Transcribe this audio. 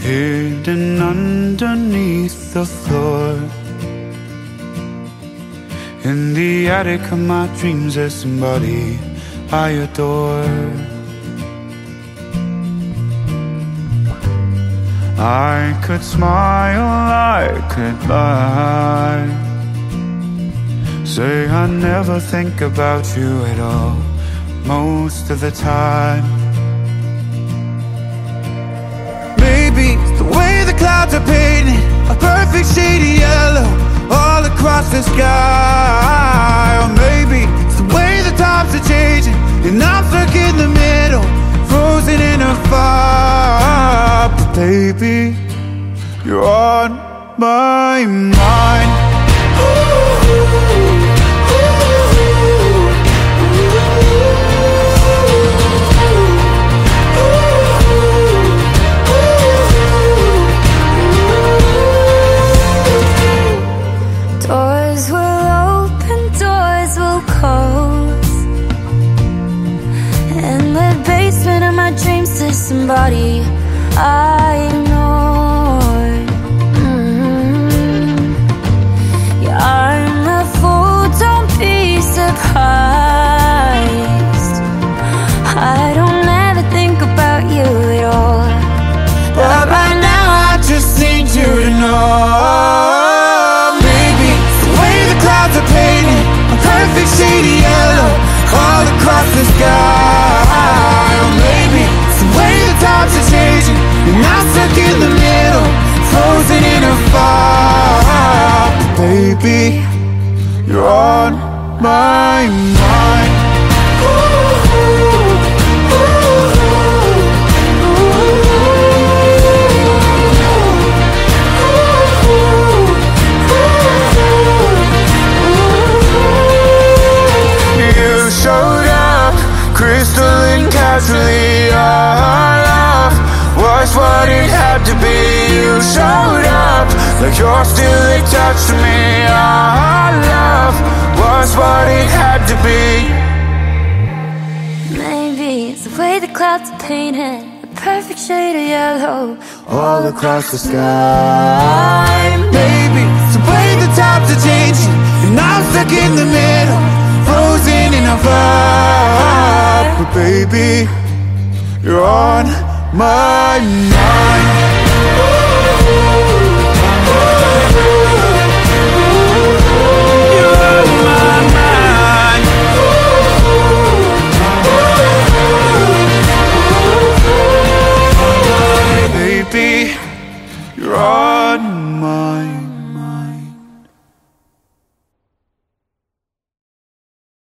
hidden underneath the floor. In the attic of my dreams, there's somebody I adore. I could smile, I could lie. Say I never think about you at all, most of the time. Painted, a perfect shade of yellow all across the sky. Or maybe it's the way the times are changing, and I'm stuck in the middle, frozen in a fire. But baby, you're on my mind. Somebody I ignored. Mm. Yeah, I'm a fool, don't be surprised. I don't ever think about you at all. But right now I just need you to know Maybe the way the clouds are painted A perfect shade baby, you're on my mind You showed casually. Our love was what it had to be. Like you're still attached to me. Our love was what it had to be. Maybe it's the way the clouds are painted, a perfect shade of yellow. all across the sky. Maybe it's the way the times are changing, and I'm stuck in the middle, frozen in a fire. But baby, you're on my mind.